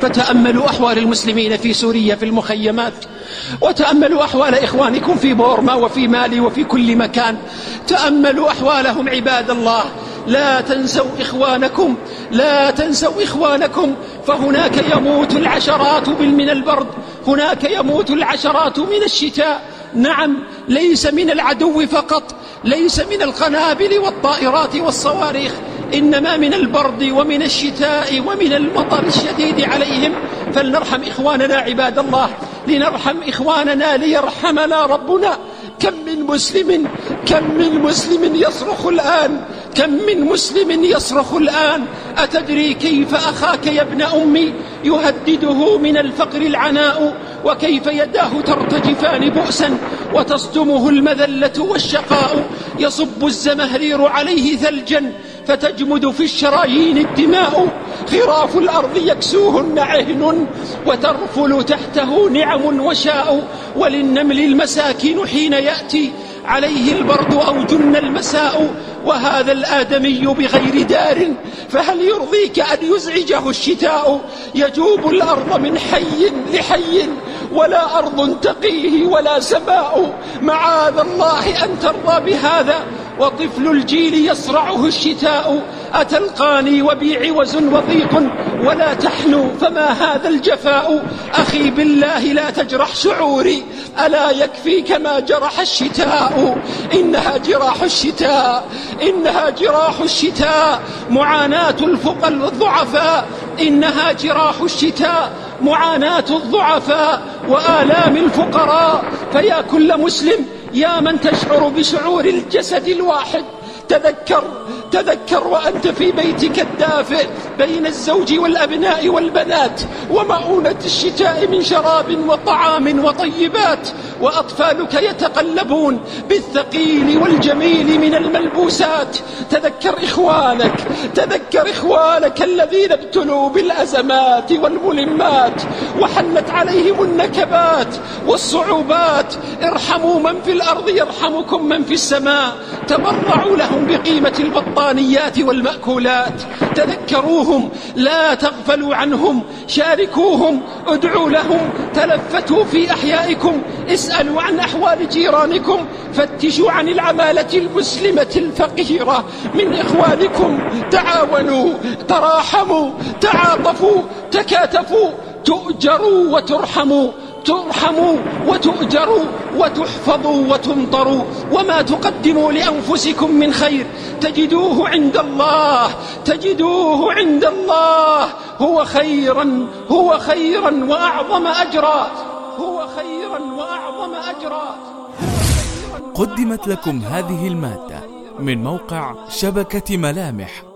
فتأملوا أحوال المسلمين في سوريا في المخيمات وتأملوا أحوال إخوانكم في بورما وفي مالي وفي كل مكان. تأملوا أحوالهم عباد الله. لا تنسوا إخوانكم لا تنسوا إخوانكم. فهناك يموت العشرات من البرد هناك يموت العشرات من الشتاء. نعم ليس من العدو فقط ليس من القنابل والطائرات والصواريخ. إنما من البرد ومن الشتاء ومن المطر الشديد عليهم. فلنرحم إخواننا عباد الله لنرحم إخواننا ليرحمنا ربنا. كم من مسلم كم من مسلم يصرخ الآن كم من مسلم يصرخ الآن أتدري كيف أخاك يا ابن أمي؟ يهدده من الفقر العناء وكيف يداه ترتجفان بؤسا وتصدمه المذلة والشقاء. يصب الزمهرير عليه ثلجا فتجمد في الشرايين الدماء. خراف الأرض يكسوهن عهن وترفل تحته نعم وشاء. وللنمل المساكين حين يأتي عليه البرد أو جن المساء. وهذا الآدمي بغير دار فهل يرضيك أن يزعجه الشتاء؟ يجوب الأرض من حي لحي ولا أرض تقيه ولا سماء. معاذ الله أن ترضى بهذا. وطفل الجيل يصرعه الشتاء. أتلقاني وبي عوز وضيق ولا تحنو فما هذا الجفاء؟ أخي بالله لا تجرح شعوري ألا يكفيك ما جرح الشتاء؟ إنها جراح الشتاء إنها جراح الشتاء معاناة الفقى الضعفاء إنها جراح الشتاء معاناة الضعفاء وآلام الفقراء. فيا كل مسلم يا من تشعر بشعور الجسد الواحد تذكر تذكر وأنت في بيتك الدافئ بين الزوج والأبناء والبنات ومؤونة الشتاء من شراب وطعام وطيبات وأطفالك يتقلبون بالثقيل والجميل من الملبوسات. تذكر إخوانك تذكر إخوانك الذين ابتلوا بالأزمات والملمات وحلت عليهم النكبات والصعوبات. ارحموا من في الأرض يرحمكم من في السماء. تبرعوا لهم بقيمة البطانيات والمأكولات. تذكروهم لا تغفلوا عنهم شاركوهم ادعوا لهم تلفتوا في أحيائكم اسألوا عن أحوال جيرانكم فتشوا عن العمالة المسلمة الفقيرة. من إخوانكم تعاونوا تراحموا تعاطفوا تكاتفوا تؤجروا وترحموا. ترحموا وتؤجروا وتحفظوا وتمطروا وما تقدموا لأنفسكم من خير. تجدوه عند الله تجدوه عند الله. هو خيرا هو خيرا وأعظم أجرا. هو خيرا وأعظم أجرا. قدمت لكم هذه المادة من موقع شبكة ملامح.